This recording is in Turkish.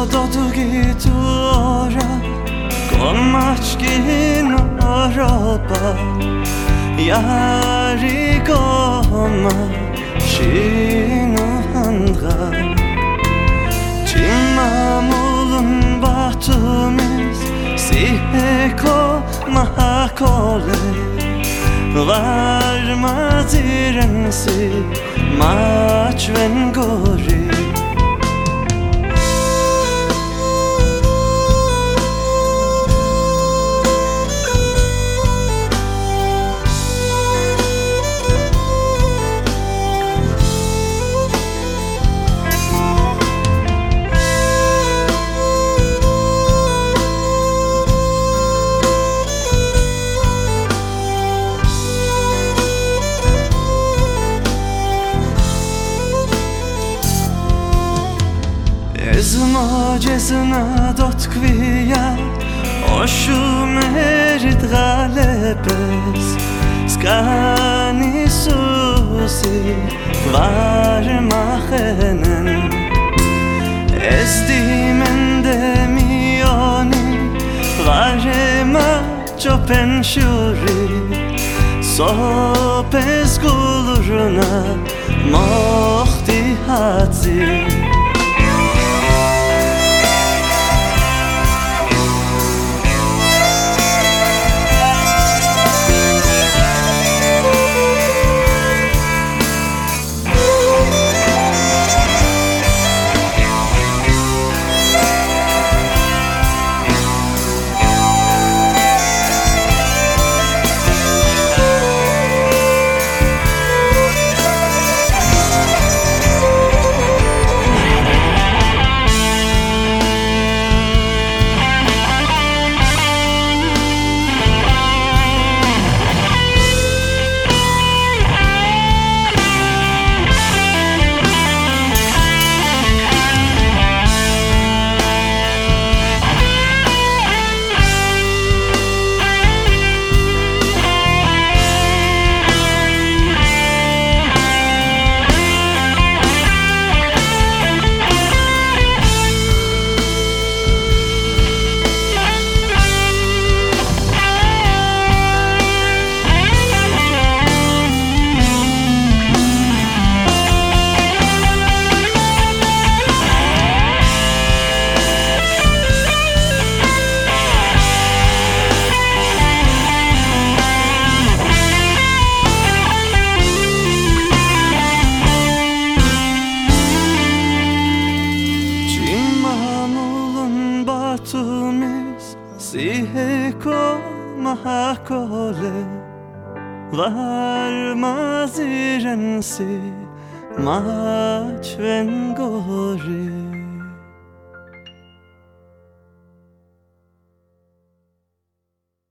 Olla dodu ora Komachkin oropa Yari goma Shino handra Chimamulun batumis Siheko mahakole Varma zirensi Mach ven gori Ezma cezna dot kvija Oshu merit galepes Skani susi Var machenen Ez dimen demioni Var ma chopen shuri Sopes guluruna Mochti hatzi Siheko mahakole Varmaz irensi Maç vengori